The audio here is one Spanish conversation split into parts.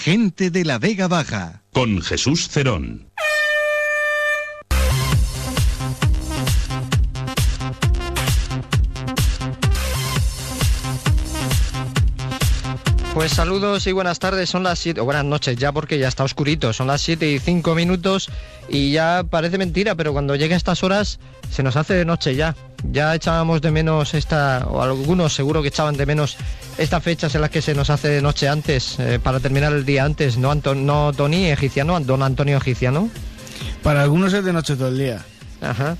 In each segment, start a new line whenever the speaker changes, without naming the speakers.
Gente de la Vega Baja.
Con Jesús Cerón.
Pues saludos y buenas tardes, son las 7, o buenas noches ya porque ya está oscurito, son las 7 y 5 minutos y ya parece mentira, pero cuando lleguen estas horas se nos hace de noche ya. Ya echábamos de menos esta, o algunos seguro que echaban de menos estas fechas en las que se nos hace de noche antes, eh, para terminar el día antes, ¿no, Anton no Tony Egiciano, don Antonio Egiciano?
Para algunos es de noche todo el día.
Ajá.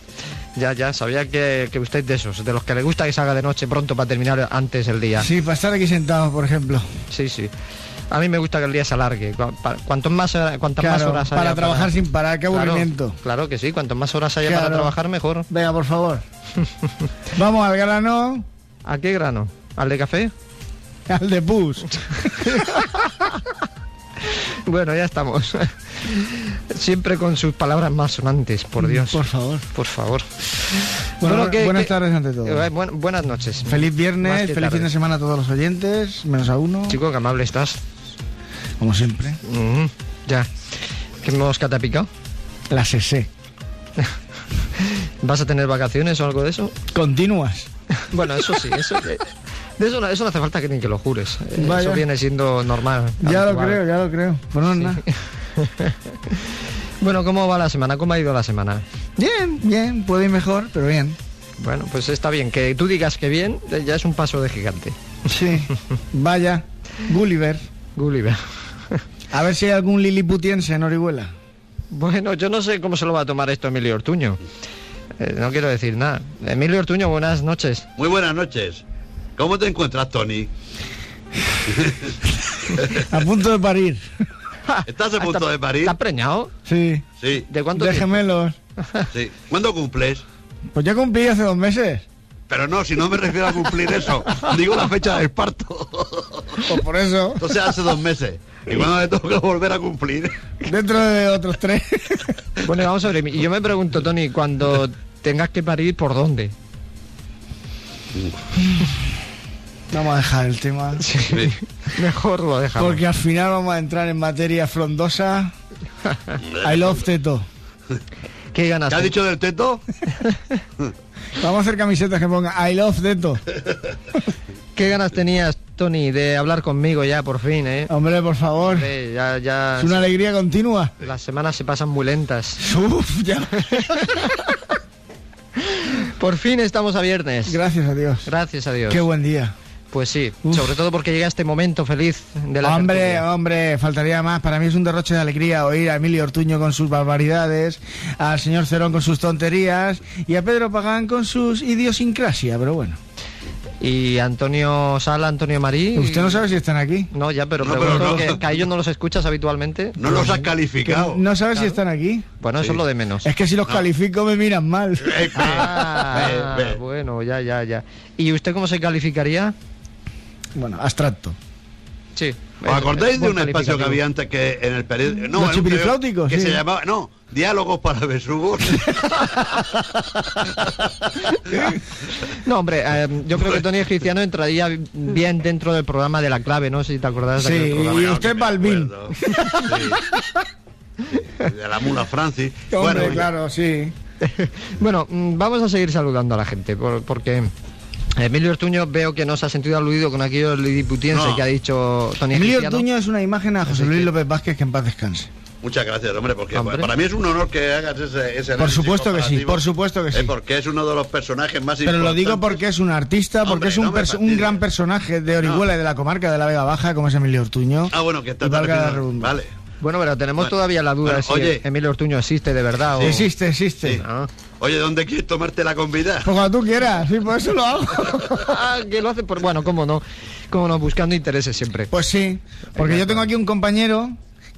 Ya, ya, sabía que, que usted de esos, de los que le gusta que se haga de noche pronto para terminar antes el día.
Sí, para estar aquí sentado, por ejemplo.
Sí, sí. A mí me gusta que el día se alargue. Cuanto más, cuantas
Claro,
más horas haya
para trabajar sin parar, qué aburrimiento.
Claro, que sí, cuanto más horas haya para trabajar, mejor.
Venga, por favor. Vamos al grano,
¿A qué grano? ¿Al de café?
al de pus.
Bueno, ya estamos. Siempre con sus palabras más sonantes, por Dios.
Por favor.
Por favor.
Bueno,
¿qué-
buenas tardes ante todo.
Eh, buen- buenas noches.
Feliz viernes,
que
feliz fin de semana a todos los oyentes, menos a uno,
Chico, qué amable estás.
como siempre.
Ujú, Ya. ¿Qué mosca te ha picado?
La SESE.
¿Vas a tener vacaciones o algo de eso?
Continuas.
Bueno, eso sí, eso, de eso, no, eso no hace falta que ni que lo jures. Eh,
Vaya.
Eso viene siendo normal.
Ya lo creo, ya lo creo. No es
Sí.
nada.
Bueno, ¿cómo va la semana? ¿Cómo ha ido la semana?
Bien, bien, puede ir mejor, pero bien.
Bueno, pues está bien. Que tú digas que bien, eh, ya es un paso de gigante.
Sí. Vaya. Gulliver.
Gulliver.
A ver si hay algún liliputiense en Orihuela.
Bueno, yo no sé cómo se lo va a tomar esto Emilio Ortuño. Eh, no quiero decir nada. Emilio Ortuño, buenas noches.
Muy buenas noches. ¿Cómo te encuentras, Tony?
A punto de parir.
¿Estás a punto de parir?
¿Estás preñado?
Sí.
Sí,
¿De cuánto
De gemelos.
sí. ¿Cuándo cumples?
Pues ya cumplí hace dos meses.
Pero no, si no me refiero a cumplir eso. Digo la fecha del parto.
Pues por eso.
Sea, hace dos meses. ¿Y cuándo me toca volver a cumplir?
Dentro de otros tres.
Bueno, vamos a ver. Y yo me pregunto, Tony, cuando tengas que parir, ¿por dónde?
Vamos a dejar el tema.
Sí.
Mejor lo dejamos.
Porque al final vamos a entrar en materia frondosa. I love Teto.
¿Qué ganas?
¿Qué has dicho del teto?
Vamos a hacer camisetas que pongan I love Teto.
¿Qué ganas tenías, Tony, de hablar conmigo ya por fin, eh?
Hombre, por favor.
Hombre, ya, ya.
Es una alegría continua.
Las semanas se pasan muy lentas.
Uf, ya.
Por fin estamos a viernes.
Gracias a Dios.
Gracias a Dios.
Qué buen día.
Pues sí,
Uf.
sobre todo porque llega este momento feliz de la
Hombre,
tertulia.
hombre, faltaría más. Para mí es un derroche de alegría oír a Emilio Ortuño con sus barbaridades, al señor Cerón con sus tonterías y a Pedro Pagán con sus idiosincrasia, pero bueno.
Y Antonio Sala, Antonio Marí.
Usted no sabe si están aquí.
No, ya, pero
No, pero no.
que, que a ellos no los escuchas habitualmente.
No los has
Que
calificado.
no sabe si están aquí.
Bueno, eso es lo de menos.
Es que si los califico me miran mal.
Eh,
Ah, bueno, ya, ya, ya. ¿Y usted cómo se calificaría?
Bueno, abstracto.
Sí.
¿Os acordáis de un espacio que había antes que en el periódico? No,
Los chipirifláuticos,
Que
sí.
se llamaba. No, Diálogos para Besugos.
No, hombre, eh, yo creo que Tony Egipciano entraría bien dentro del programa de la clave, no sé si te acordás de
Sí,
programa.
y usted.
Sí. De la mula Francis.
Hombre,
bueno,
claro, sí.
Bueno, mm, vamos a seguir saludando a la gente, por- porque Emilio Ortuño veo que no se ha sentido aludido con aquello lidiputiense
No.
que ha dicho Tony
Emilio. Ortuño es una imagen a José Luis López Vázquez que en paz descanse.
Muchas gracias, hombre, porque
Hombre.
para mí es un honor que hagas ese, ese
Por supuesto que sí, por supuesto que
eh,
sí.
porque es uno de los personajes más
Pero lo digo porque es un artista, porque
Hombre,
es un,
no me
perso- un gran personaje de Orihuela y de la comarca de la Vega Baja, como es Emilio Ortuño.
Ah, bueno, que está. Vale.
Bueno, pero tenemos
Bueno,
todavía la duda
bueno,
de si
oye.
Emilio Ortuño existe de verdad o...
Existe, existe.
Sí.
Ah.
Oye, ¿dónde quieres tomarte la convida?
Pues cuando tú quieras, sí, por eso lo hago.
Ah, que lo hace por... Bueno, cómo no, cómo no, buscando intereses siempre.
Pues sí, porque yo tengo aquí un compañero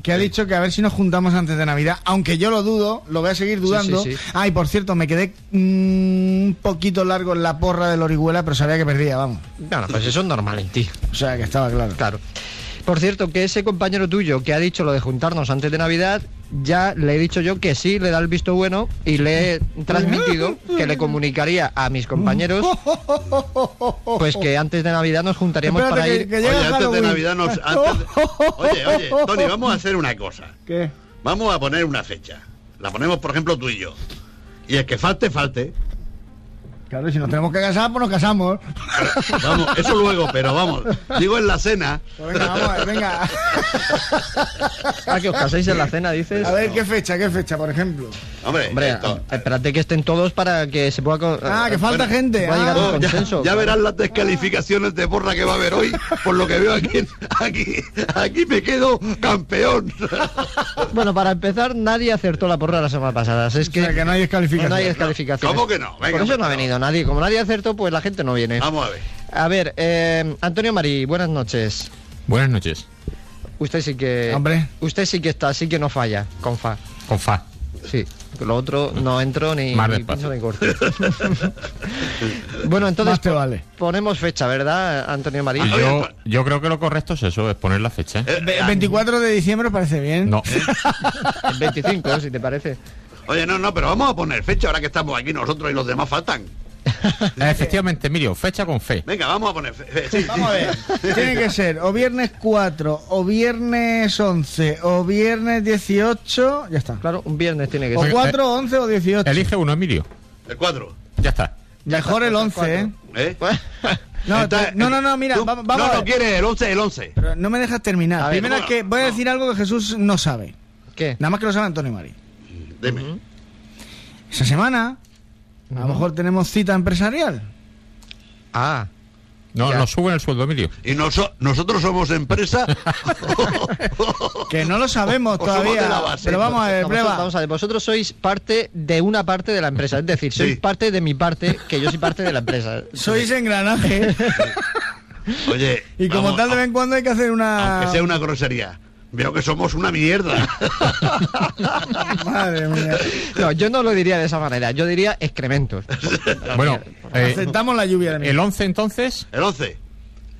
que ha dicho que a ver si nos juntamos antes de Navidad, aunque yo lo dudo, lo voy a seguir dudando.
sí, sí.
Ah, y por cierto, me quedé mm, un poquito largo en la porra del Orihuela, pero sabía que perdía, vamos.
Bueno, pues eso es normal en ti.
O sea, que estaba claro.
Claro. Por cierto, que ese compañero tuyo que ha dicho lo de juntarnos antes de Navidad, ya le he dicho yo que sí, le da el visto bueno y le he transmitido que le comunicaría a mis compañeros pues que antes de Navidad nos juntaríamos
Espérate,
para
que-
ir...
que
Oye, antes de. Navidad nos... antes de- Oye, oye, Tony, vamos a hacer una cosa.
¿Qué?
Vamos a poner una fecha. La ponemos, por ejemplo, tú y yo. Y el que falte, falte.
Claro, si nos tenemos que casar, pues nos casamos.
Vamos, eso luego, pero vamos. Digo en la cena.
Pues venga, vamos a ver, venga.
Ah, que os caséis en la cena, dices.
A ver, ¿qué fecha? ¿Qué fecha, por ejemplo?
Hombre,
Hombre,
esto-
espérate que estén todos para que se pueda...
Ah, que falta
bueno,
gente.
va a llegar
Ah,
un
Oh, ya,
consenso,
ya verás las descalificaciones de porra que va a haber hoy, por lo que veo aquí, aquí, aquí me quedo campeón.
Bueno, para empezar, nadie acertó la porra la semana pasada. Es que,
O sea, que no hay descalificación.
No hay descalificación.
¿Cómo que no? Venga,
Por eso no ha venido nadie. Como nadie acertó, pues la gente no viene.
Vamos a ver.
A ver, eh, Antonio Marí, buenas noches.
Buenas noches.
Usted sí que...
Hombre.
Usted sí que está, sí que no falla, con fa.
Con fa.
Sí. Lo otro no entro ni,
Más
ni pincho ni corto. bueno, entonces
te vale.
ponemos fecha, ¿verdad, Antonio Marí?
Y
Oye,
yo, yo creo que lo correcto es eso, es poner la fecha. ¿eh?
Eh,
Ve-
eh,
24 de diciembre parece bien.
No,
El 25, si te parece.
Oye, no, no, pero vamos a poner fecha ahora que estamos aquí nosotros y los demás faltan.
efectivamente, Emilio, fecha con fe.
Venga, vamos a poner fe- sí,
Vamos a ver. Tiene que ser o viernes 4, o viernes 11, o viernes 18. Ya está.
Claro, un viernes tiene que
O
ser.
4, 11 o 18.
Elige uno, Emilio.
El cuadro.
Ya está.
Mejor el 11, ¿eh?
¿Eh?
No,
Está-
te- no, no, no, mira,
tú-
va- vamos
No,
a
no
ver.
quiere el 11, el 11.
Pero no me dejas terminar.
A ver,
Primero
no,
es que voy a
no.
decir algo que Jesús no sabe.
¿Qué?
Nada más que lo sabe Antonio Mari.
Dime.
Esa semana, a lo mejor tenemos cita empresarial.
Ah,
No,
Ya.
nos suben el sueldo, Emilio.
¿Y noso- nosotros somos empresa?
Que no lo sabemos
O somos de
todavía.
la base.
Pero vamos a ver,
No, vosotros,
prueba.
vamos a ver, vosotros sois parte de una parte de la empresa, es decir, sois
Sí.
parte de mi parte, que yo soy parte de la empresa.
Sois engranaje.
Oye.
y como
vamos,
tal, de vez en cuando hay que hacer una.
Aunque sea una grosería. Veo que somos una mierda.
Madre mía.
No, yo no lo diría de esa manera, yo diría excrementos.
Bueno, eh,
Aceptamos la lluvia de mí.
el 11 entonces,
El 11.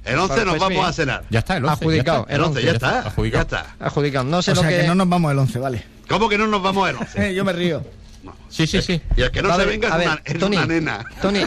El 11
Pues
nos vamos
bien.
a cenar.
ya está, el 11.
Adjudicado,
El
está.
11, ya está.
Adjudicado.
Ya está.
Adjudicado, no sé
O
lo
sea
que...
que no nos vamos el 11, vale.
¿Cómo que no nos vamos el 11?
Eh, yo me río.
Sí, sí, sí.
Y el que no
A
se venga es,
a ver,
una, es
Tony,
una nena.
Tony,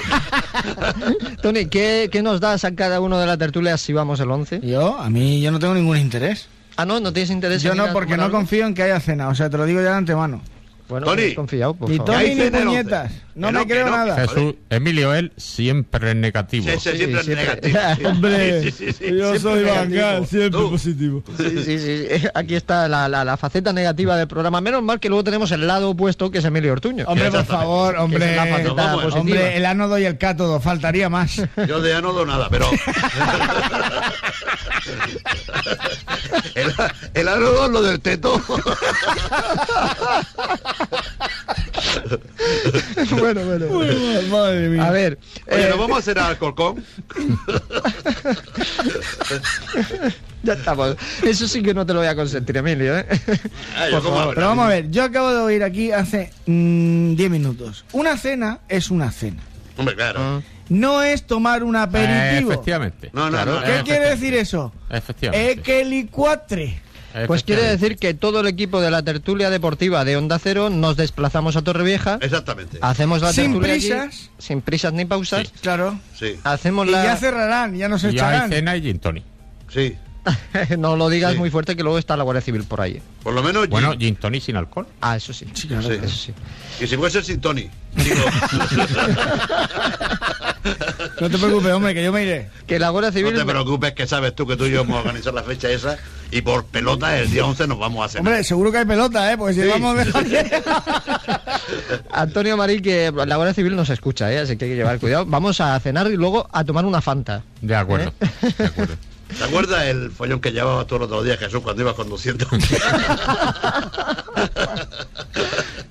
Tony ¿qué, qué nos das a cada uno de la tertulia si vamos el 11?
Yo, a mí, yo no tengo ningún interés.
Ah, no, no tienes interés
Yo
en
no, porque no confío en que haya cena. O sea, te lo digo ya de antemano.
Bueno,
Tony.
confiado, por
Ni. Tony ni puñetas.
11.
No me creo
no.
nada.
Jesús, Emilio, él siempre negativo.
Sí, sí,
Sí,
siempre es
siempre.
negativo. sí.
Hombre,
Sí, sí, sí, sí.
yo soy bangal, siempre
Tú.
positivo.
Sí, sí, sí. Aquí está la, la- la faceta negativa del programa. Menos mal que luego tenemos el lado opuesto, que es Emilio Ortuño.
Hombre, por favor,
es
hombre.
la faceta
Vamos,
positiva.
Hombre, el ánodo y el cátodo, faltaría más.
Yo de anodo nada, pero. el, el anodo es lo del teto.
bueno, bueno.
Madre mía.
A ver,
Oye,
eh,
¿nos vamos a hacer al colcón?
ya estamos. Eso sí que no te lo voy a consentir, Emilio. ¿eh?
Ah,
Por favor.
Pero vamos a ver, yo acabo de oír aquí hace mm, 10 minutos. Una cena es una cena.
Hombre, claro.
Ah.
No es tomar un
Eh,
aperitivo.
efectivamente.
No, no,
Claro.
no.
¿Qué
Eh,
quiere decir eso?
Efectivamente.
Es que licuatre.
Pues quiere decir que todo el equipo de la tertulia deportiva de Onda Cero nos desplazamos a Torrevieja,
Exactamente.
hacemos la
Sin
tertulia allí,
prisas.
sin prisas ni pausas,
Claro.
Sí,
hacemos
Y
la...
ya cerrarán, ya nos
Y hay
echarán.
cena y gin tonic.
sí.
no lo digas
Sí.
muy fuerte que luego está la Guardia Civil por ahí.
Por lo menos.
Bueno,
gin.
gin tonic sin alcohol.
Ah, eso sí.
Sí, claro.
Sí.
Eso sí.
Y si puede ser sin Tony. Digo,
No te preocupes, hombre, que yo me iré.
Que la Guardia
no
Civil...
te preocupes, que sabes tú que tú y yo vamos a organizar la fecha esa. Y por pelota, el día 11 nos vamos a cenar.
Hombre, seguro que hay pelota, ¿eh? Porque si
Sí.
vamos
Antonio Marín, que la Guardia Civil nos escucha, ¿eh? así que hay que llevar cuidado. Vamos a cenar y luego a tomar una Fanta.
De acuerdo.
¿Eh?
De acuerdo.
¿Te acuerdas el follón que llevaba todos los otros días Jesús cuando ibas conduciendo?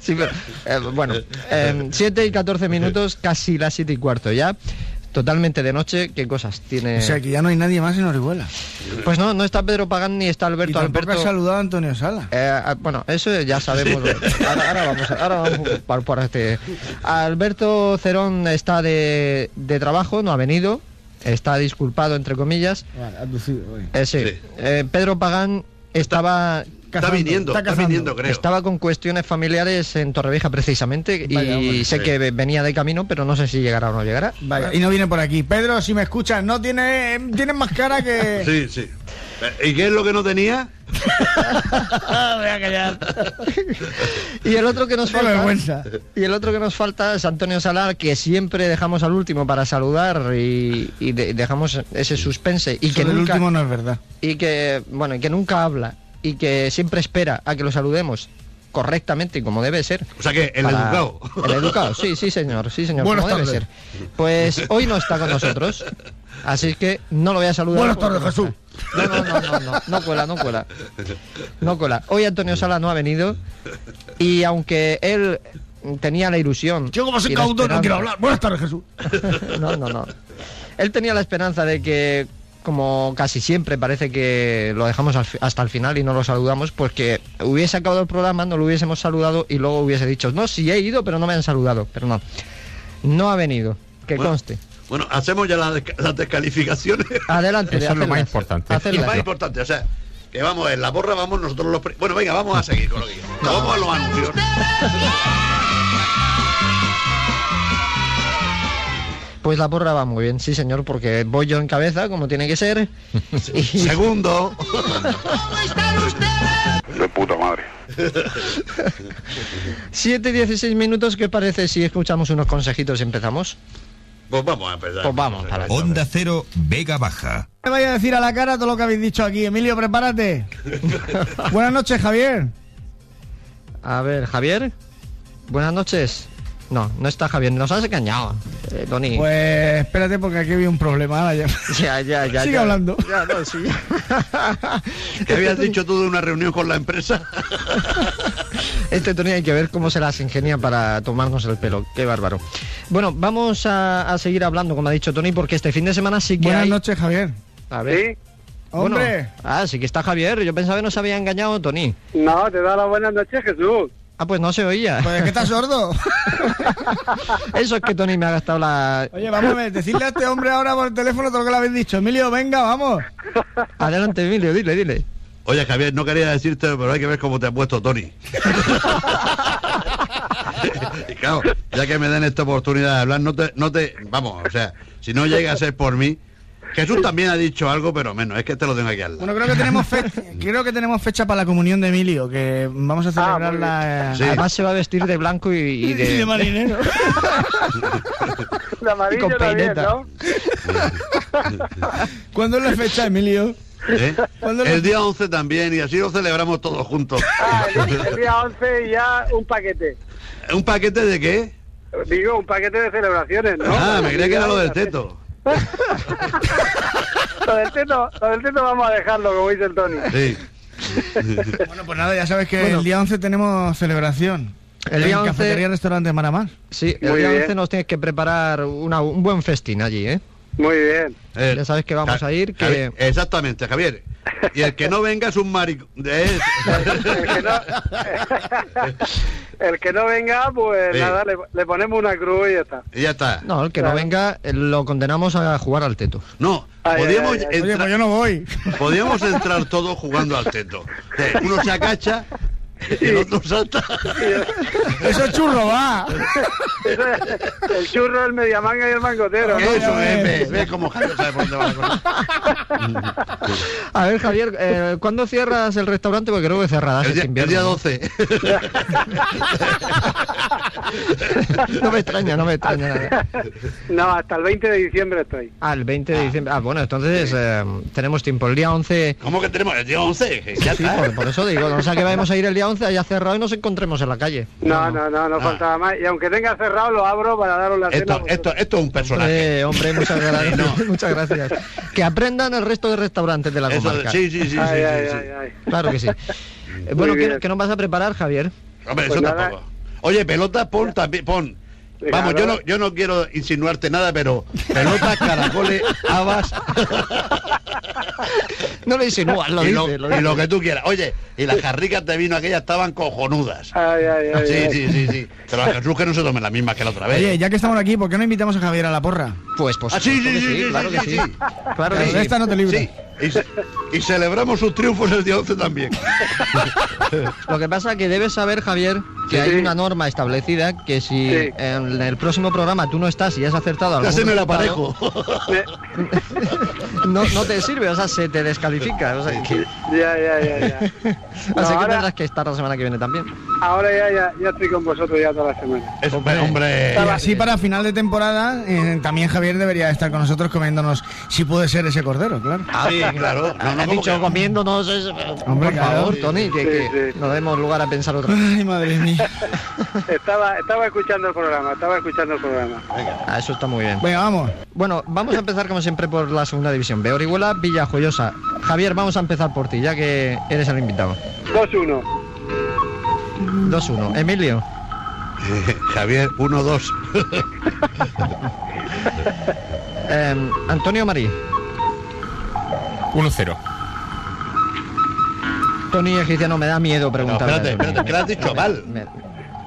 Sí, pero, eh, bueno, 7 y 14 minutos, casi las 7 y cuarto ya. Totalmente de noche, ¿qué cosas tiene?
O sea, que ya no hay nadie más en Orihuela.
Pues no, no está Pedro Pagán ni está
Y
Alberto
tampoco
Alberto.
ha saludado a Antonio Sala.
Eh, ah, bueno, eso ya sabemos. Ahora, ahora vamos, a- ahora vamos por, por este. Alberto Cerón está de, de trabajo, no ha venido. Está disculpado, entre comillas. Eh, sí.
Sí.
Eh, Pedro Pagán estaba,
Está
Cazando,
viniendo,
está
está, viniendo, creo.
estaba con cuestiones familiares en Torrevieja precisamente
Vaya,
y
hombre.
sé
Sí.
que ve- venía de camino, pero no sé si llegará o no llegará.
Vaya, y no viene por aquí. Pedro, si me escuchas, no tiene, tienes más cara que.
Sí, sí. ¿Y qué es lo que no tenía?
Voy a callar.
Y el otro que nos
Qué
falta
vergüenza.
y el otro que nos falta es Antonio Salar, que siempre dejamos al último para saludar y, y de- dejamos ese suspense y
Eso
que nunca
último no es verdad.
y que bueno y que nunca habla y que siempre espera a que lo saludemos correctamente y como debe ser.
O sea que el
para-
educado.
El educado, sí, sí señor, sí señor,
Buenas
como debe
tardes.
ser. Pues hoy no está con nosotros, así que no lo voy a saludar.
Buenas tardes,
no
Jesús.
No, no, no, no, no, no cuela, no cuela. No cuela. Hoy Antonio Sala no ha venido y aunque él tenía la ilusión.
Yo como soy cauto no quiero hablar. Buenas tardes, Jesús.
no, no, no. Él tenía la esperanza de que, como casi siempre parece que lo dejamos hasta el final y no lo saludamos, pues que hubiese acabado el programa, no lo hubiésemos saludado y luego hubiese dicho, no, sí he ido, pero no me han saludado. Pero no, no ha venido, que
Bueno,
conste.
Bueno, hacemos ya las, desca- las descalificaciones.
Adelante,
Eso es lo más importante.
Y
hacerlas.
más importante, o sea, que vamos, en la borra vamos nosotros los... Bueno, venga, vamos a seguir con lo que... No, vamos a los anuncios.
Pues la porra va muy bien, sí señor, porque voy yo en cabeza, como tiene que ser. y,
Segundo.
De puta madre.
7 y 16 minutos, ¿qué parece si escuchamos unos consejitos y empezamos?
Pues vamos a empezar.
Pues vamos, para.
Onda Cero, Vega Baja.
Me vaya a decir a la cara todo lo que habéis dicho aquí. Emilio, prepárate. Buenas noches, Javier.
A ver, Javier, buenas noches. No, no está Javier, nos has engañado, eh, Tony.
Pues espérate porque aquí había un problema. ahora ya.
Ya, ya, ya.
Sigue
ya.
hablando.
Ya, no, sí.
¿Qué habías dicho tú de una reunión con la empresa?
Este Tony hay que ver cómo se las ingenia para tomarnos el pelo. Qué bárbaro. Bueno, vamos a, a seguir hablando, como ha dicho Tony, porque este fin de semana sí que
Buenas
hay...
noches, Javier.
A ver.
¿Sí?
Bueno,
Hombre.
ah, sí que está Javier. Yo pensaba que nos había engañado Tony.
No, te da las buenas noches, Jesús.
Ah, pues no se oía.
Pues es que estás sordo.
Eso es que Tony me ha gastado la...
Oye, vamos a ver, decirle a este hombre ahora por el teléfono todo lo que le habéis dicho. Emilio, venga, vamos.
Adelante, Emilio, dile, dile.
Oye, Javier, no quería decirte, pero hay que ver cómo te ha puesto Tony. y claro, ya que me den esta oportunidad de hablar, no te, no te, vamos, o sea, si no llega a ser por mí, Jesús también ha dicho algo, pero menos, es que te lo tengo aquí al lado.
Bueno, creo que tenemos fecha, creo que tenemos fecha para la comunión de Emilio, que vamos a celebrarla. eh,
Sí.
Además se va a vestir de blanco y, y
y
de...
de marinero.
La amarilla
con peineta.
¿no?
¿Cuándo es la fecha, Emilio?
¿Eh?
¿Cuándo lo-
El día 11 también, y así lo celebramos todos juntos.
Ah, el, el día 11 ya un paquete.
¿Un paquete de qué?
Digo, un paquete de celebraciones, ¿no?
Ah, me creía que era lo del teto.
lo del teto, lo del teto vamos a dejarlo, como dice el Tony.
Sí.
Bueno, pues nada, ya sabes que el día 11 tenemos celebración.
El día
en
11
Cafetería Restaurante Maramar.
Sí, el
Muy
día
bien.
11 nos tienes que preparar una- un buen festín allí, ¿eh?
Muy bien.
Eh,
Ya sabes que vamos
Ja-
a ir, que-
Javier, exactamente, Javier. Y el que no venga es un maricón.
El que no, el que no venga, pues
Sí.
nada, le, le ponemos una cruz y ya está.
Y ya está.
No, el que no venga eh, lo condenamos a jugar al teto.
No,
Ay,
podíamos,
ay, ay.
Oye,
entrar,
pues yo no voy.
podíamos entrar todos jugando al teto. Uno se agacha y el otro salta.
Eso es churro, va.
el churro, el mediamanga y el mangotero. ¿no?
Eso es,
ves.
ve, ve cómo Javier sabe por dónde va la cosa.
A ver, Javier, eh, ¿cuándo cierras el restaurante? Porque creo que cerrarás
El
este
día, el día
invierno,
12.
¿no? No me extraña, no me extraña nada.
No, hasta el 20 de diciembre estoy.
Ah, el 20 de diciembre. Ah, bueno, entonces eh, tenemos tiempo. El día 11...
¿Cómo que tenemos? El día 11. Ya
Sí,
está.
por, por eso digo, no sea que vayamos a ir el día 11 haya cerrado y nos encontremos en la calle.
No, no, no, no
Ah.
faltaba más. Y aunque tenga cerrado, lo abro para daros la cena.
Esto,
porque-
esto, esto es un personaje.
Eh, hombre, muchas gracias. muchas gracias. Que aprendan el resto de restaurantes de la
Eso,
comarca.
sí, sí, sí, sí,
Ay,
sí,
ay,
sí.
ay, ay.
Claro que sí. Eh, Bueno, ¿qué, nos vas a preparar, Javier?
Hombre,
Pues
eso
nada.
tampoco. Oye, pelota, pon también, pon. Vamos, yo
¿no?
no, yo no quiero insinuarte nada, pero pelotas, caracoles, habas.
No lo insinúas, lo
y, lo,
dices. lo
y lo que tú quieras. Oye, y las jarricas de vino aquellas estaban cojonudas.
Ay, ay, ay.
Sí,
ay.
sí, sí, sí. Pero a Jesús que no se tomen las mismas que la otra vez.
Oye, ya que estamos aquí, ¿por qué no invitamos a Javier a la porra?
Pues, pues
Ah, sí, sí, sí, sí,
claro que
sí.
Claro que sí.
esta no te libras.
Sí, y, ce- y celebramos sus triunfos el día 11 también.
Lo que pasa que debes saber, Javier, que
Sí.
hay una norma establecida que si
Sí.
en el próximo programa tú no estás y has acertado
Ya
algún
se la.
Me-
no, no te sirve, o sea, se te descalifica. O sea, que-
Ya, ya, ya, ya. No,
así que
ahora,
tendrás que estar la semana que viene también.
ahora ya, ya, ya estoy con vosotros ya toda la semana.
Es, hombre,
Y así para final de temporada, eh, también Javier debería estar con nosotros comiéndonos, si puede ser ese cordero, claro.
sí, claro. No, no,
Has
¿cómo
dicho
que?
comiéndonos eso.
Hombre,
Por
claro.
favor,
Sí,
Tony, que,
sí,
que
sí.
no demos lugar a pensar otra cosa.
Ay, madre mía.
Estaba, estaba escuchando el programa, estaba escuchando el programa.
Ah, eso está muy bien.
Venga, vamos.
Bueno, vamos a empezar como siempre por la segunda división. B. Orihuela, Villajoyosa. Javier, vamos a empezar por ti, ya que eres el invitado.
2-1.
2-1. Emilio.
Eh, Javier, 1-2.
Eh, Antonio Marí.
1-0.
Tony Egiciano, me da miedo preguntar.
espérate, espérate, que lo has dicho mal.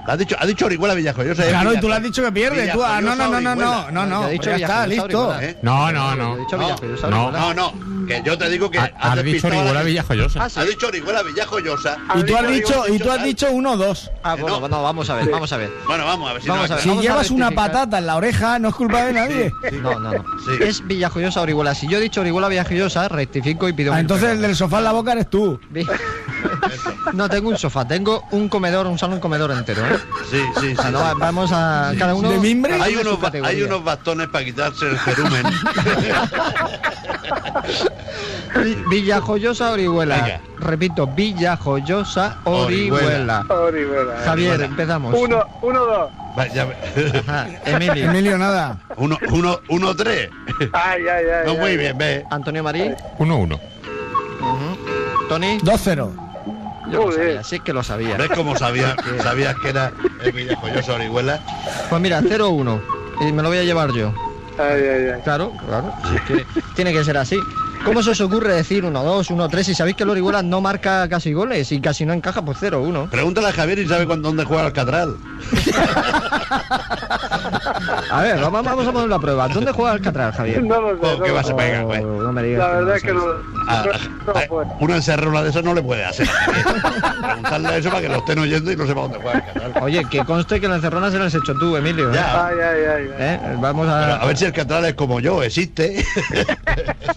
Ha dicho, ha dicho Orihuela Villajoyosa.
Claro, y tú le has dicho que pierde. Tú, ah, no, no, no, no, no, no, no.
Dicho
ya está, listo.
¿Eh?
No, no, no.
No,
no.
No, no, que yo te digo que
Ha-
has
Has dicho Orihuela. Villajoyosa.
Ah, sí.
Ha dicho Orihuela Villajoyosa.
Y tú has
dicho
y tú has dicho uno o dos.
Ah, bueno,
No.
no, vamos a ver, vamos a ver.
Bueno, vamos a ver si
Vamos
no
a ver.
Si
Vamos
llevas una patata en la oreja, no es culpa de nadie.
No, no, no.
Sí.
Es Villajoyosa Orihuela. Si yo he dicho Orihuela Villajoyosa, rectifico y pido.
Ah, entonces el del sofá en la boca eres tú.
No tengo un sofá, tengo un comedor, un salón comedor entero. ¿Eh?
Sí, sí, sí.
no, vamos a cada uno.
¿De mimbre?
Hay
uno
unos, hay unos bastones para quitarse el cerumen.
Vi- Villajoyosa Orihuela.
Venga.
Repito, Villajoyosa Orihuela.
Orihuela.
Javier, empezamos.
1-2.
Va, ya ve-
Ajá, Emilio.
Emilio, nada.
uno, uno, uno, tres.
Ay, ay, ay.
No,
ay.
muy bien, ve.
Antonio Marí.
1-1.
Ujú. Tony.
2-0.
Yo lo sabía, sí que lo sabía.
¿Ves cómo sabías, sabías que era el Villajoyosa Orihuela?
Pues mira, 0-1. Y me lo voy a llevar yo.
Ay, ay, ay.
Claro, claro. que tiene que ser así. ¿Cómo se os ocurre decir 1-2, 1-3 si sabéis que el Orihuela no marca casi goles y casi no encaja? Pues 0-1.
Pregúntale a Javier y sabe cuándo, dónde juega el Catral.
A ver, vamos, vamos a poner la prueba. ¿Dónde juega el Catral, Javier?
No lo sé.
Oh,
no
¿qué vas a pegar?
Oh,
güey?
no me digas
La
que
verdad
lo
es que no.
A-
no
a-
puedo.
una encerrona de eso no le puede hacer. Preguntarle eso para que lo estén oyendo y no sepa dónde juega el Catral.
Oye, que conste que la encerrona se la has hecho tú, Emilio. ¿eh?
Ya.
Ay, ay, ay. ay.
¿Eh? Vamos
Pero
a...
a ver si el Catral es como yo, existe.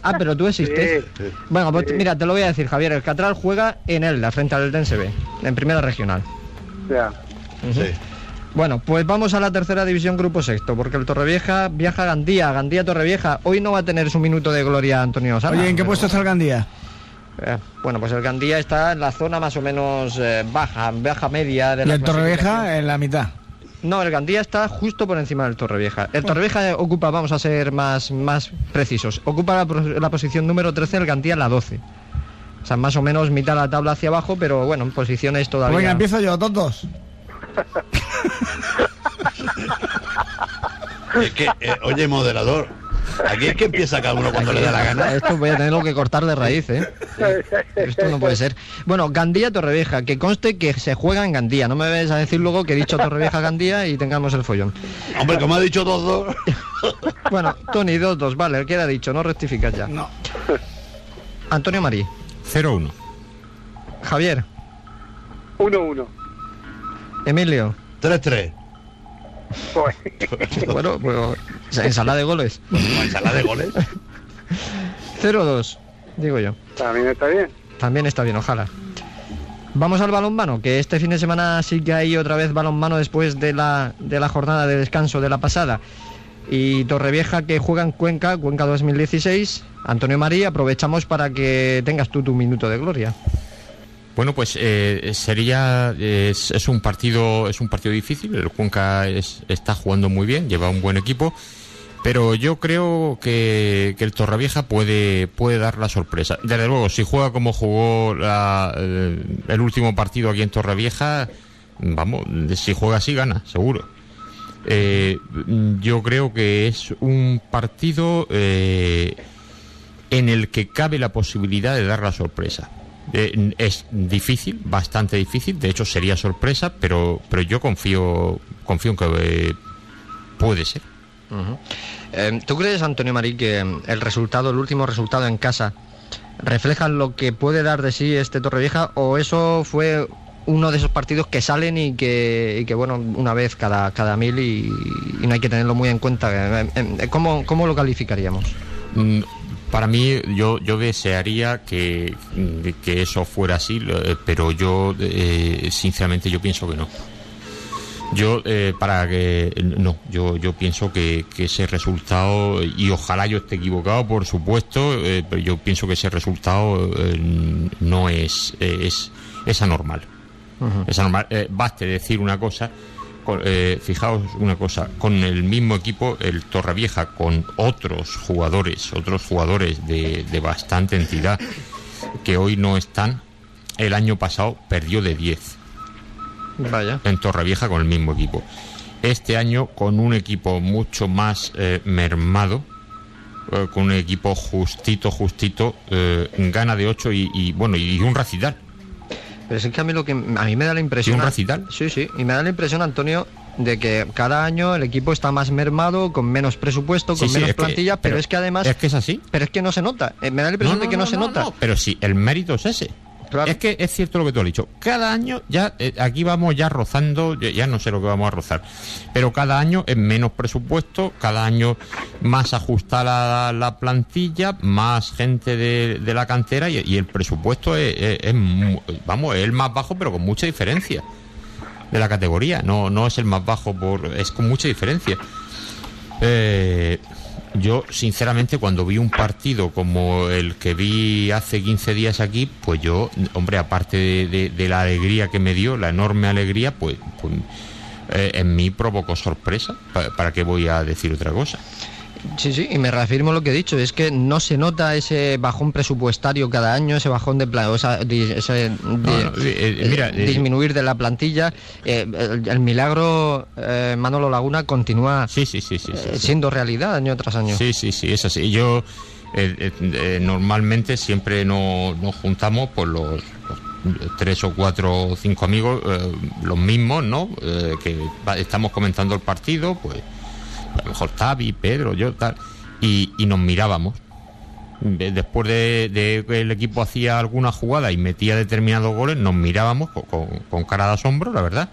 Ah, pero tú existes.
Sí.
Bueno, pues
Sí.
mira, te lo voy a decir, Javier. El Catral juega en Elda, frente al Eldense B, en primera regional.
Ya.
Bueno, pues vamos a la tercera división grupo sexto, porque el Torrevieja viaja a Gandía, Gandía Torrevieja. Hoy no va a tener su minuto de gloria Antonio Sala.
Oye, ¿en qué
pero-
puesto está el Gandía?
Eh, bueno, pues el Gandía está en la zona más o menos eh, baja, baja media de
Y
la
el
clasificación.
Torrevieja en la mitad.
No, el Gandía está justo por encima del Torrevieja. El Torrevieja ocupa, vamos a ser más, más precisos, ocupa la, pos- la posición número 13, el Gandía la 12. O sea, más o menos mitad de la tabla hacia abajo, pero bueno, en posiciones todavía...
venga, empiezo yo, dos, dos.
Es que, eh, oye, moderador, aquí es que empieza cada uno cuando le da la gana.
Esto voy a tenerlo que cortar de raíz, ¿eh? Esto no puede ser. Bueno, Gandía Torrevieja, que conste que se juega en Gandía. No me vayas a decir luego que he dicho Torrevieja Gandía y tengamos el follón.
Hombre, como ha dicho dos, dos.
Bueno, Tony, dos, dos, vale, el que era dicho, no rectificas ya.
No.
Antonio Marí,
0-1.
Javier,
1-1.
Emilio.
3-3.
Joder.
Bueno, pues ensalada de goles.
Ensalada de goles.
0-2, digo yo.
También está bien.
También está bien, ojalá. Vamos al balonmano, que este fin de semana sí que hay otra vez balonmano después de la, de la jornada de descanso de la pasada. Y Torrevieja que juega en Cuenca, Cuenca 2016. Antonio María, aprovechamos para que tengas tú tu minuto de gloria.
Bueno, pues eh, sería es, es un partido es un partido difícil. El Cuenca es- está jugando muy bien, lleva un buen equipo, pero yo creo que, que el Torrevieja puede puede dar la sorpresa. Desde luego, si juega como jugó la- el, el último partido aquí en Torrevieja, vamos, si juega así gana, seguro. Eh, yo creo que es un partido eh, en el que cabe la posibilidad de dar la sorpresa. Eh, es difícil, bastante difícil, de hecho sería sorpresa, pero, pero yo confío, confío en que eh, puede ser.
Eh, ¿Tú crees, Antonio Marí, que el resultado, el último resultado en casa, refleja lo que puede dar de sí este Torrevieja o eso fue uno de esos partidos que salen y que, y que bueno, una vez cada, cada mil y, y no hay que tenerlo muy en cuenta? Eh, ¿Cómo, cómo lo calificaríamos?
Mm, Para mí, yo, yo desearía que, que eso fuera así, eh, pero yo, eh, sinceramente, yo pienso que no. Yo, eh, para que. No, yo, yo pienso que, que ese resultado, y ojalá yo esté equivocado, por supuesto, eh, pero yo pienso que ese resultado eh, no es, es, es anormal. Es anormal. Baste decir una cosa. Con- eh, fijaos una cosa, con el mismo equipo, el Torrevieja, con otros jugadores, otros jugadores de, de bastante entidad que hoy no están, el año pasado perdió de 10
Vaya.
en Torrevieja con el mismo equipo. Este año con un equipo mucho más eh, mermado, eh, con un equipo justito, justito, eh, gana de 8 y, y, bueno, y un racidal.
Pero es que a mí lo que a mí me da la impresión.
¿Sí, un recital?
Sí, sí. Y me da la impresión, Antonio, de que cada año el equipo está más mermado, con menos presupuesto, con
Sí, sí,
menos
es que-
plantilla, pero, es que además.
Es que es así.
Pero es que no se nota. Eh, me da la impresión de que no, se nota.
pero sí, el mérito es ese. Es que es cierto lo que tú has dicho. Cada año ya, eh, aquí vamos ya rozando, ya, no sé lo que vamos a rozar, pero cada año es menos presupuesto, cada año más ajustada la, la plantilla, más gente de, de la cantera y, el presupuesto es, vamos, el más bajo, pero con mucha diferencia de la categoría. No, no es el más bajo es con mucha diferencia. Eh, yo, sinceramente, cuando vi un partido como el que vi hace 15 días aquí, pues yo, hombre, aparte de, la alegría que me dio, la enorme alegría, pues, pues, eh, en mí provocó sorpresa. Pa- ¿Para qué voy a decir otra cosa?
Sí, sí, y me reafirmo lo que he dicho, es que no se nota ese bajón presupuestario cada año, ese bajón de plan, o sea, di- ese di-
no, eh, eh, mira, eh,
disminuir de la plantilla. Eh, el, el milagro Manolo Laguna continúa
Sí, sí, sí,
siendo realidad año tras año.
Sí, sí, sí, es así. Yo normalmente siempre no- nos juntamos por los, los tres o cuatro o cinco amigos, los mismos, ¿no? Que estamos comentando el partido, pues a lo mejor Tavi, Pedro, yo, tal, y, y nos mirábamos. De- Después de, de que el equipo hacía alguna jugada y metía determinados goles, nos mirábamos con, con- con cara de asombro, la verdad.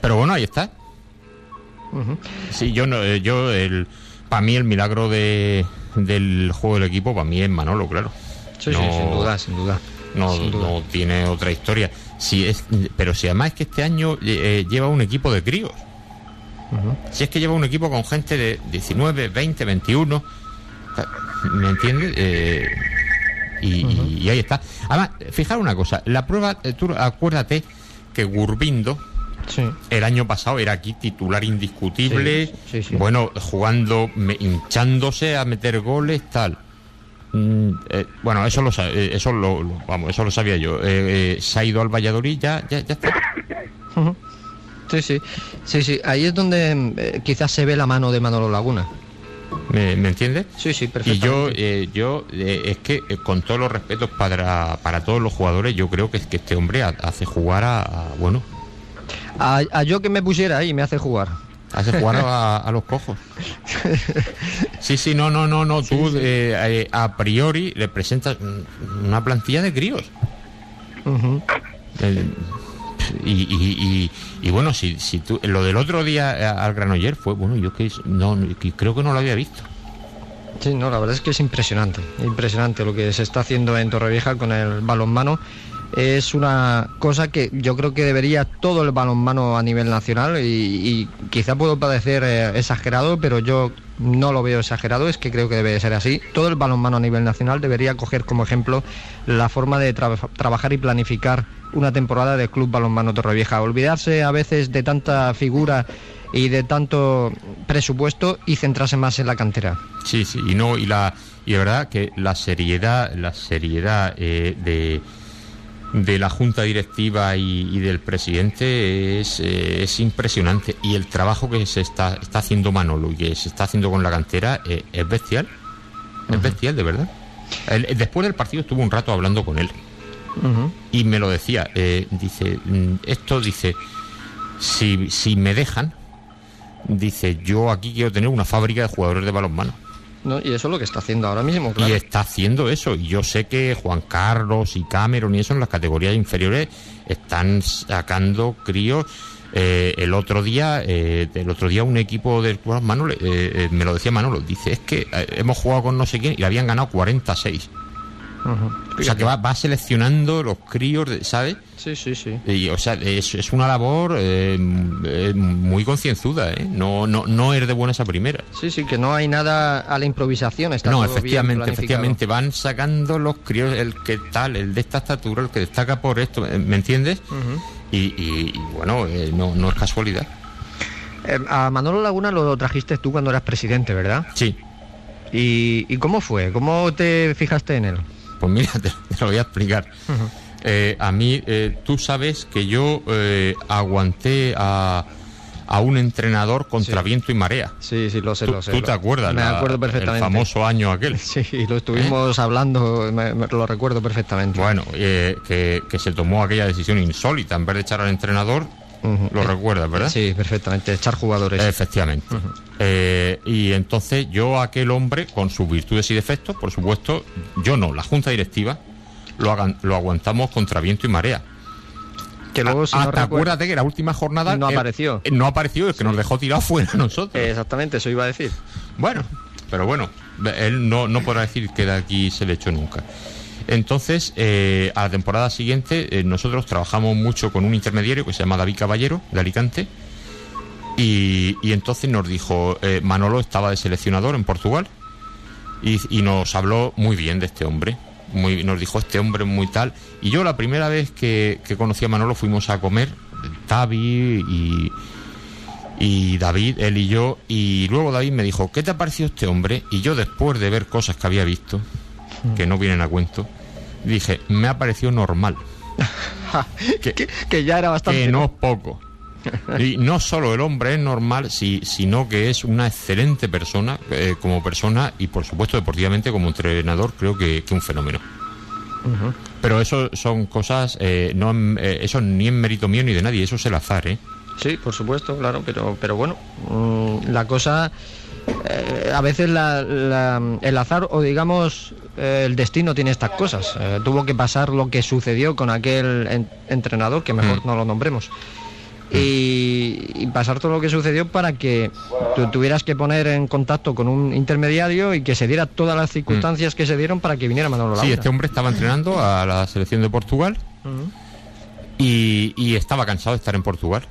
Pero bueno, ahí está. Sí, yo no, eh, yo el para mí el milagro de, del juego del equipo para mí es Manolo, claro.
Sí, sí,
No-
sin duda, sin duda.
No,
Sin duda.
no tiene otra historia. Si es, pero si además es que este año eh, lleva un equipo de críos. Si es que lleva un equipo con gente de 19, 20, 21. o sea, ¿Me entiendes? Eh, y, y ahí está. Además, fijar una cosa, la prueba, eh, tú acuérdate que Gurbindo,
Sí.
el año pasado era aquí titular indiscutible,
Sí, sí, sí.
bueno, jugando, me- hinchándose a meter goles, tal. Mm, eh, bueno, eso lo, eh, eso lo, lo- vamos, eso lo sabía yo. Eh, eh, se ha ido al Valladolid, ya, ya, ya está.
Sí, sí, sí, sí. Ahí es donde eh, quizás se ve la mano de Manolo Laguna.
¿Me, me entiendes?
Sí, sí,
Y
perfectamente.
yo, eh, yo eh, es que eh, con todos los respetos para, para todos los jugadores, yo creo que, que este hombre ha- hace jugar a, a- bueno,
a, a yo que me pusiera ahí me hace jugar.
hace jugar a, a los cojos. Sí, sí, no, no, no, no. Tú a priori le presentas mm, una plantilla de críos. Y, y, bueno, si, si tú, lo del otro día eh, al Granoller fue, bueno, yo que no, creo que no lo había visto.
Sí, no, la verdad es que es impresionante, impresionante lo que se está haciendo en Torrevieja con el balonmano. Es una cosa que yo creo que debería todo el balonmano a nivel nacional y, y quizá puedo parecer eh, exagerado, pero yo no lo veo exagerado, es que creo que debe de ser así. Todo el balonmano a nivel nacional debería coger como ejemplo la forma de tra- trabajar y planificar una temporada del Club Balonmano Torrevieja. Olvidarse a veces de tanta figura y de tanto presupuesto y centrarse más en la cantera.
Sí, sí, y no, y la, y de verdad que la seriedad, la seriedad eh, de, de la junta directiva y, y del presidente es, eh, es impresionante. Y el trabajo que se está, está haciendo Manolo y que se está haciendo con la cantera eh, es bestial. Es bestial, de verdad. Después del partido estuve un rato hablando con él y me lo decía. eh, dice, mm, esto dice, si, si me dejan, dice, yo aquí quiero tener una fábrica de jugadores de balonmano.
No, y eso es lo que está haciendo ahora mismo.
Y está haciendo eso. Yo sé que Juan Carlos y Cameron y eso en las categorías inferiores están sacando críos. Eh, el otro día, eh, el otro día un equipo de Manolo, eh, eh, me lo decía Manolo, dice, es que eh, hemos jugado con no sé quién y habían ganado 46. O sea que va, va seleccionando los críos, de- ¿sabes?
Sí, sí, sí.
Y, o sea, es, es una labor eh, eh, muy concienzuda, ¿eh? No, no, no es de buenas a primeras.
Sí, sí, que no hay nada a la improvisación. Está
no,
todo
efectivamente, efectivamente, van sacando los críos, el que tal, el de esta estatura, el que destaca por esto, eh, ¿me entiendes? Y, y- y, bueno, eh, no, no es casualidad.
Eh, a Manolo Laguna lo trajiste tú cuando eras presidente, ¿verdad?
Sí,
¿Y, y cómo fue? ¿Cómo te fijaste en él?
Pues mira, te, te lo voy a explicar. Eh, a mí, eh, tú sabes que yo eh, aguanté a, a un entrenador contra
Sí.
viento y marea.
Sí, sí, lo sé,
Tú,
lo sé.
tú
lo-
te acuerdas,
Me
la-
acuerdo perfectamente.
el famoso año aquel.
Sí, lo estuvimos hablando, me- me- lo recuerdo perfectamente.
Bueno, eh, que, que se tomó aquella decisión insólita, en vez de echar al entrenador, Lo
Eh,
recuerdas, ¿verdad?
Sí, perfectamente. Echar jugadores.
Efectivamente. Eh, y entonces yo, aquel hombre, con sus virtudes y defectos, por supuesto, yo no, la junta directiva, lo, hagan- lo aguantamos contra viento y marea.
que luego, si no
Hasta
recuerdo-
acuérdate que la última jornada
No
él-
apareció.
él no apareció, el que nos dejó tirado fuera a nosotros.
Eh, Exactamente, eso iba a decir.
Bueno, pero bueno, él no, no podrá decir que de aquí se le echó nunca. Entonces, eh, a la temporada siguiente, eh, nosotros trabajamos mucho con un intermediario que se llama David Caballero, de Alicante, y, entonces nos dijo, eh, Manolo estaba de seleccionador en Portugal, y, nos habló muy bien de este hombre. Muy, nos dijo este hombre muy tal. Y yo la primera vez que, que conocí a Manolo fuimos a comer, Tavi y, y David, él y yo, y luego David me dijo, ¿qué te ha parecido este hombre? Y yo después de ver cosas que había visto, que no vienen a cuento, dije, me ha parecido normal, que,
que, que ya era bastante.
que no es poco. Y no solo el hombre es normal, si- sino que es una excelente persona eh, como persona y por supuesto deportivamente como entrenador creo que, que un fenómeno. Pero eso son cosas, eh, no, eh, eso ni en mérito mío ni de nadie, eso es el azar, ¿eh?
Sí, por supuesto, claro, pero, pero bueno, mm, la cosa, eh, a veces la- la- el azar o digamos eh, el destino tiene estas cosas. Eh, tuvo que pasar lo que sucedió con aquel en- entrenador, que mejor
Mm.
no lo nombremos. Y, y pasar todo lo que sucedió para que tú tuvieras que poner en contacto con un intermediario y que se diera todas las circunstancias que se dieron para que viniera Manolo Laura.
Sí, este hombre estaba entrenando a la selección de Portugal y, y estaba cansado de estar en Portugal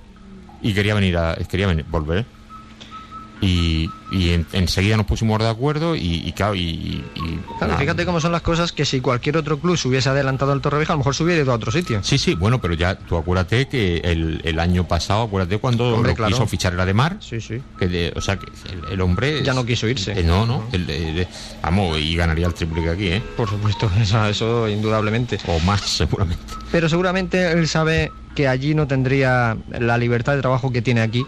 y quería venir a quería venir, volver y, y en- enseguida nos pusimos de acuerdo y, y claro y,
Claro, fíjate cómo son las cosas que si cualquier otro club se hubiese adelantado al Torrevieja, a lo mejor se hubiera ido a otro sitio.
sí sí bueno pero ya tú acuérdate que el, el año pasado acuérdate cuando
Hombre,
lo
claro.
quiso fichar el Ademar
Sí, sí.
que de- o sea que el, el hombre
Ya no quiso irse.
eh, no no el- el- vamos y ganaría el triple que aquí eh
Por supuesto, eso, eso indudablemente.
o más seguramente
Pero seguramente él sabe que allí no tendría la libertad de trabajo que tiene aquí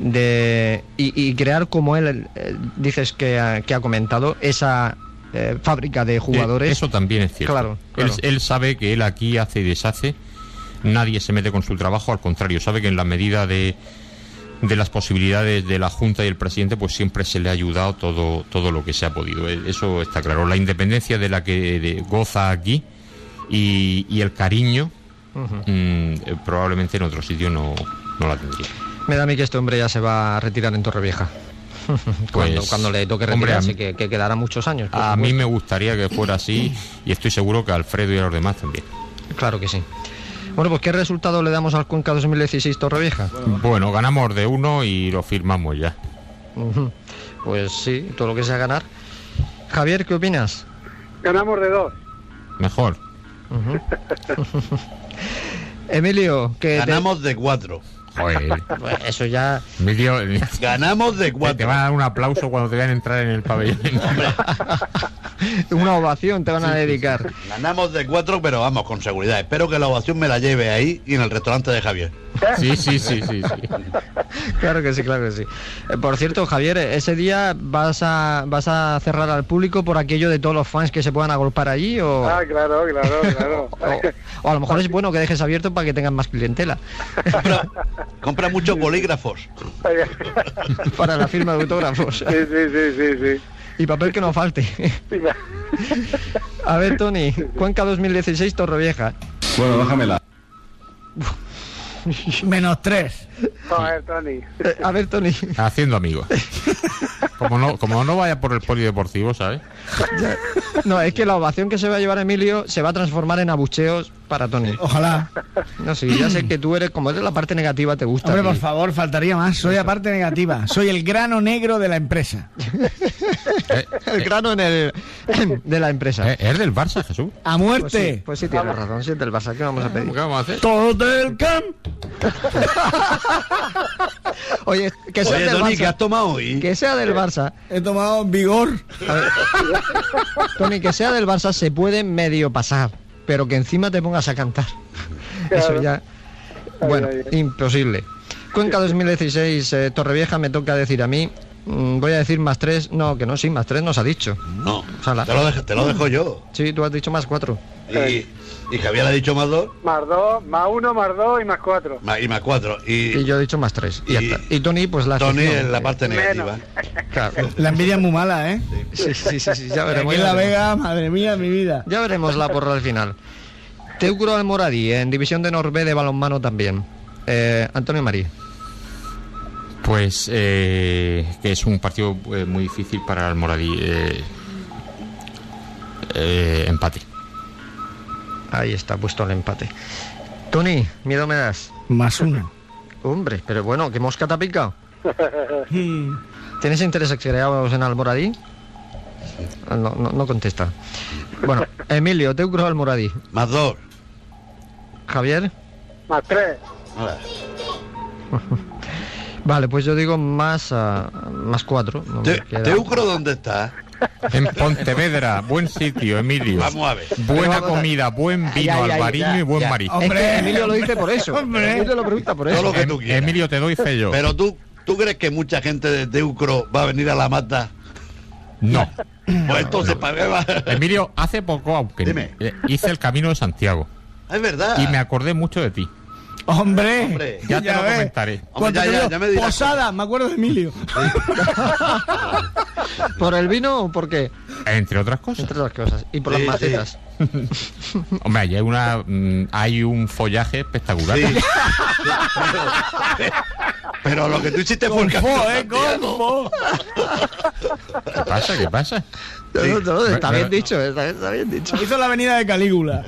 de y, y crear como él eh, dices que ha, que ha comentado esa eh, fábrica de jugadores.
Eh, Eso también es cierto.
Claro, claro.
Él, él sabe que él aquí hace y deshace, nadie se mete con su trabajo, al contrario, sabe que en la medida de, de las posibilidades de la Junta y el presidente, pues siempre se le ha ayudado todo, todo lo que se ha podido. Eso está claro. La independencia de la que de- goza aquí y, y el cariño, mm, probablemente en otro sitio no, no la tendría.
Me da a mí que este hombre ya se va a retirar en Torrevieja. cuando,
Pues,
cuando le toque
hombre,
retirarse,
mí-
que, que quedará muchos años.
A mí
supuesto.
me gustaría que fuera así y estoy seguro que a Alfredo y a los demás también.
Claro que sí. Bueno, pues ¿qué resultado le damos al Cuenca 2016 Torrevieja?
Bueno, ganamos de uno y lo firmamos ya.
Pues sí, todo lo que sea ganar. Javier, ¿qué opinas?
Ganamos de dos.
Mejor.
Emilio, que te-
Ganamos de cuatro.
Joder.
Pues eso ya...
Emilio,
Ganamos de
te, te
cuatro.
van a dar un aplauso cuando te vean entrar en el pabellón.
Una ovación te van a dedicar.
Ganamos de cuatro, pero vamos, con seguridad. Espero que la ovación me la lleve ahí y en el restaurante de Javier.
Sí, sí, sí, sí, sí.
Claro que sí, claro que sí. Eh, por cierto, Javier, ese día vas a vas a cerrar al público por aquello de todos los fans que se puedan agolpar allí o,
Ah, claro, claro, claro.
o, o a lo mejor es bueno que dejes abierto para que tengan más clientela
Compra, compra muchos bolígrafos.
para la firma de autógrafos
Sí, sí, sí, sí, sí.
y papel que no falte. A ver, Tony, Cuenca 2016 Torrevieja.
Bueno, bájamela.
Menos tres.
Joder, Tony.
Eh, a ver, Tony,
Haciendo amigos. Como no, como no vaya por el polideportivo, ¿sabes?
no, es que la ovación que se va a llevar Emilio se va a transformar en abucheos para Tony.
Ojalá.
No sé, ya sé que tú eres, como eres la parte negativa, te gusta.
Hombre, por favor, faltaría más. Soy la parte negativa. Soy el grano negro de la empresa.
Eh,
El grano en el de la empresa.
eh, ¿Es del Barça, Jesús?
A
Pues sí,
muerte.
pues sí, tienes razón, sí es del Barça, ¿qué vamos a pedir?
¿Qué vamos a hacer?
Todo del camp.
Oye, que sea
Oye,
del
Tony, ¿qué
Barça.
has tomado hoy?
Que sea del Barça.
He tomado vigor.
A ver, Tony, que sea del Barça se puede medio pasar, pero que encima te pongas a cantar. Eso ya. Bueno,
ay, ay.
imposible. Cuenca 2016, eh, Torrevieja, me toca decir a mí. Mm, voy a decir más tres. No, que no, sí, más tres nos ha dicho.
No,
Sala.
te lo, dejo, te lo dejo yo.
Sí, tú has dicho más cuatro.
Y, y Javier ha dicho más dos
Más dos, más uno, más dos y más cuatro.
más- y más cuatro. Y,
Y yo he dicho más tres. Y, ya
Y-
está. Y Tony, pues la
Tony en la parte negativa.
Claro.
La envidia es muy mala, ¿eh?
Sí, sí, sí, sí, ya veremos.
Aquí en la. Vega, madre mía, mi vida.
Ya veremos la porra al final. Teucro Almoradí, en División de Norbe de balonmano también. Eh, Antonio Marí.
Pues eh, que es un partido eh, muy difícil para el Moradí. eh, eh, empate.
Ahí está, puesto el empate. Tony, miedo me das.
Más uno.
Hombre, pero bueno, ¿qué mosca te ha picado? ¿Tienes intereses creados en Almoradí? Ah, No, no, no contesta. Bueno, Emilio, Teucro Almoradí.
Más dos.
Javier.
Más tres.
Vale, pues yo digo más, ah, más cuatro. No me
Te-
queda-
¿Teucro dónde está?
En Pontevedra, buen sitio, Emilio.
Vamos a ver.
Buena comida, buen vino,
Ay, ay,
albariño
ya,
y buen
ya.
marisco.
Es que
Hombre.
Emilio lo dice por eso.
Hombre.
Emilio lo pregunta por
Todo
eso.
lo que
Em-
tú quieras.
Emilio, te doy fe yo.
Pero tú, ¿tú crees que mucha gente de Teucro va a venir a la mata?
No.
Pues entonces, ¿para qué va?
Emilio, hace poco, aunque
Dime.
hice el camino de Santiago
Es verdad.
y me acordé mucho de ti.
Hombre,
Hombre.
Ya te lo
ves.
comentaré.
Hombre,
Cuando
ya,
te
ya,
digo,
ya me dirás
Posada, me acuerdo de Emilio.
¿Por el vino o por qué?
Entre otras cosas.
Entre otras cosas. Y por
Sí,
las
sí.
macetas.
Hombre, ahí hay, una, mm, hay un follaje espectacular.
Sí. Pero lo que tú hiciste fue camino
eh.
¿Qué pasa? ¿Qué pasa?
No, no, no, está bien dicho, está, está bien dicho.
Hizo la avenida de Calígula.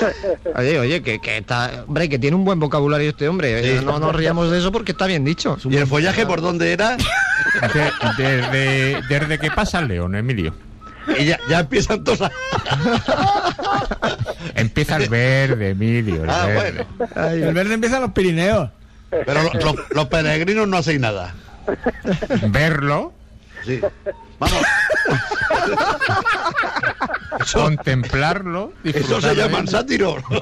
Oye, oye, que, que está. Hombre, que tiene un buen vocabulario este hombre.
Sí.
Eh, No nos riamos de eso porque está bien dicho.
¿Y el follaje por dónde era?
De- desde, desde que pasa el león, Emilio.
Y ya, ya empiezan todos a...
Empieza el verde, Emilio. el
Ah,
verde.
bueno.
El verde empieza en los Pirineos.
Pero lo- lo- los peregrinos no hacen nada.
Verlo,
Sí. Vamos. Eso,
contemplarlo,
eso se llaman sátiros.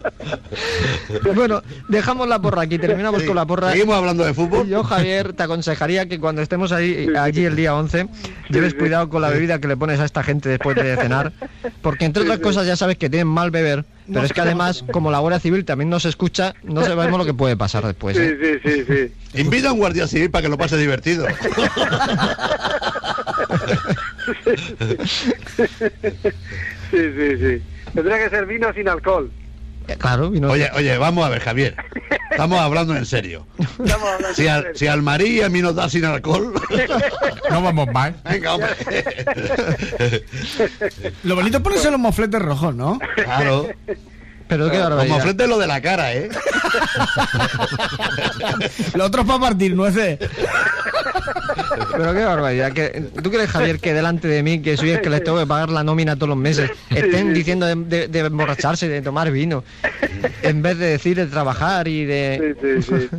Bueno, dejamos la porra aquí, terminamos
Sí.
con la porra.
Seguimos hablando de fútbol.
Yo, Javier, te aconsejaría que cuando estemos ahí, allí el día 11, lleves cuidado con la bebida que le pones a esta gente después de cenar. Porque, entre otras cosas, ya sabes que tienen mal beber. Pero es que además, como la Guardia Civil también nos escucha, no sabemos lo que puede pasar después.
Sí,
¿eh?
sí, sí, sí.
Invita a un guardia civil para que lo pase divertido.
Sí, sí, sí. Tendría que ser vino sin alcohol.
Claro,
Oye, oye, vamos a ver, Javier. Estamos hablando en serio.
Hablando
Si,
en
al,
serio.
si al Marí a mí nos da sin alcohol.
No vamos mal.
Venga, hombre.
Lo bonito es ponerse los mofletes rojos, ¿no?
Claro.
Pero qué barbaridad.
Como frente lo de la cara, ¿eh?
Lo otro es para partir nueces.
Pero qué barbaridad. Que, ¿Tú crees, Javier, que delante de mí, que soy el que les tengo que pagar la nómina todos los meses, estén diciendo de, de- de emborracharse, de tomar vino, en vez de decir de trabajar y de...
Sí, sí, sí.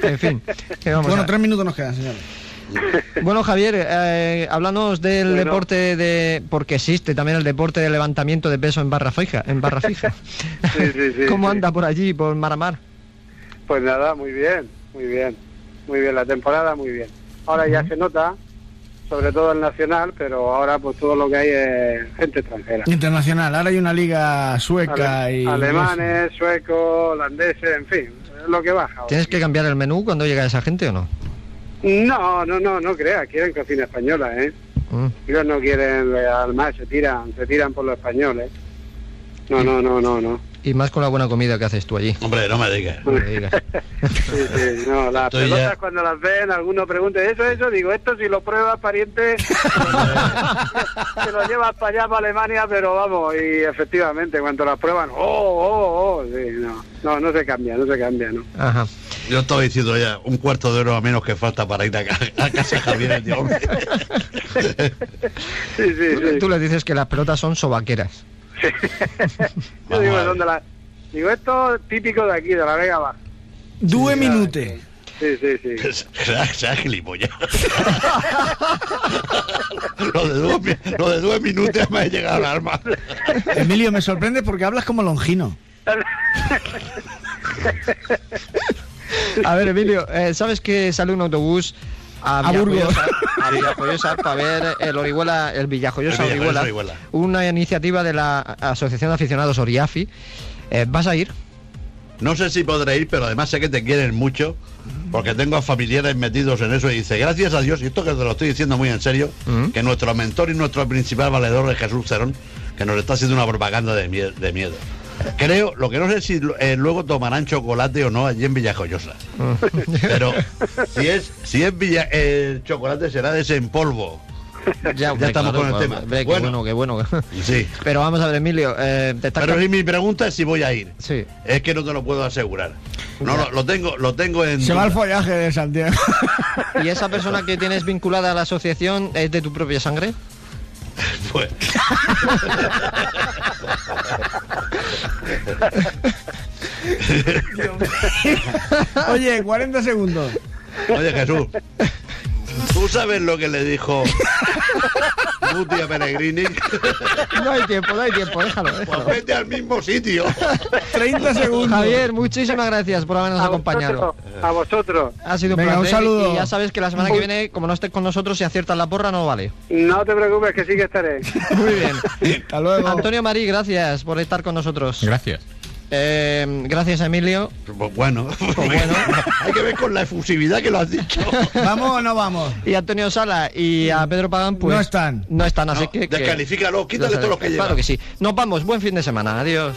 En fin. que vamos
Bueno,
a-
tres minutos nos quedan, señores.
Bueno, Javier, eh, háblanos del
Bueno.
deporte de... Porque existe también el deporte de levantamiento de peso en barra fija. En barra fija.
Sí, sí, sí,
¿Cómo
sí.
anda por allí, por Maramar?
Pues nada, muy bien, muy bien. Muy bien, la temporada muy bien. Ahora ya se nota, sobre todo el nacional, pero ahora pues todo lo que hay es gente extranjera.
Internacional, ahora hay una liga sueca
Ale-
y...
Alemanes, suecos, holandeses, en fin, lo que baja.
¿Tienes que cambiar el menú cuando llega esa gente o no?
No, no, no, no creas, quieren cocina española, ¿eh?
Mm.
Ellos no quieren, eh, además se tiran, se tiran por los españoles. No, no, no, no, no.
Y más con la buena comida que haces tú allí.
Hombre, no me digas.
No me digas.
Sí, sí, no, las
Estoy
pelotas
ya-
cuando las ven, alguno pregunta, ¿eso, eso? Digo, esto si lo pruebas, pariente, se lo llevas para allá, para Alemania, pero vamos, y efectivamente, cuando las prueban, oh, oh, oh, sí, no, no, no se cambia, no se cambia, ¿no?
Ajá.
Yo estaba diciendo ya, un cuarto de hora a menos que falta para ir a, ca- a casa Javier el.
Sí, sí,
Tú,
sí.
tú le dices que las pelotas son sobaqueras.
Yo digo. ¿dónde la...? Digo, esto es típico de aquí, de la Vega Baja.
Due minute.
Sí, sí, sí.
Será gilipollas. lo, de dos, lo minutos me ha llegado al alma.
Emilio, me sorprende porque hablas como longino.
A ver, Emilio, eh, ¿sabes que sale un autobús a,
A Burgos.
A Villajoyosa para ver el Orihuela, el Villajoyosa
El Villajoyosa
Orihuela,
Orihuela.
una iniciativa de la Asociación de Aficionados Oriafi? Eh, ¿Vas a ir?
No sé si podré ir, pero además sé que te quieren mucho, porque tengo a familiares metidos en eso y dice, gracias a Dios, y esto que te lo estoy diciendo muy en serio,
Mm.
que nuestro mentor y nuestro principal valedor es Jesús Cerón, que nos está haciendo una propaganda de, mie- de miedo. Creo, lo que no sé si eh, luego tomarán chocolate o no allí en Villajoyosa. Pero si es, si es Villa, el chocolate será de ese en polvo.
Ya, hombre,
estamos con el
claro,
tema.
hombre, qué
Bueno.
bueno, qué bueno.
Sí.
Pero vamos a ver, Emilio, eh, te está
Pero y mi pregunta es si voy a ir.
Sí.
Es que no te lo puedo asegurar. No, lo, lo tengo, lo tengo en.
Se va al
duda.
follaje de Santiago.
¿Y esa persona que tienes vinculada a la asociación es de tu propia sangre?
Pues,
Oye, 40 segundos.
Oye, Jesús, ¿tú sabes lo que le dijo Muti a Pellegrini?
No hay tiempo, no hay tiempo, déjalo,
Pues vete al mismo sitio.
30 segundos.
Javier, muchísimas gracias por habernos
A
acompañado.
vosotros, a vosotros.
Ha sido un
Venga, un
placer
saludo.
y ya sabes que la semana que viene, como no estés con nosotros, si aciertas la porra no vale.
No te preocupes, que sí que estaré.
Muy bien.
Hasta luego.
Antonio Marí, gracias por estar con nosotros.
Gracias.
Eh, gracias, Emilio.
Pues bueno,
bueno.
hay que ver con la efusividad que lo has dicho.
¿Vamos o no vamos?
Y a Antonio Sala y a Pedro Pagán, pues.
No están.
No están, así
No,
que.
descalifícalo, quítale
Los-
todo lo que lleva.
Claro que sí. Nos vamos, buen fin de semana. Adiós.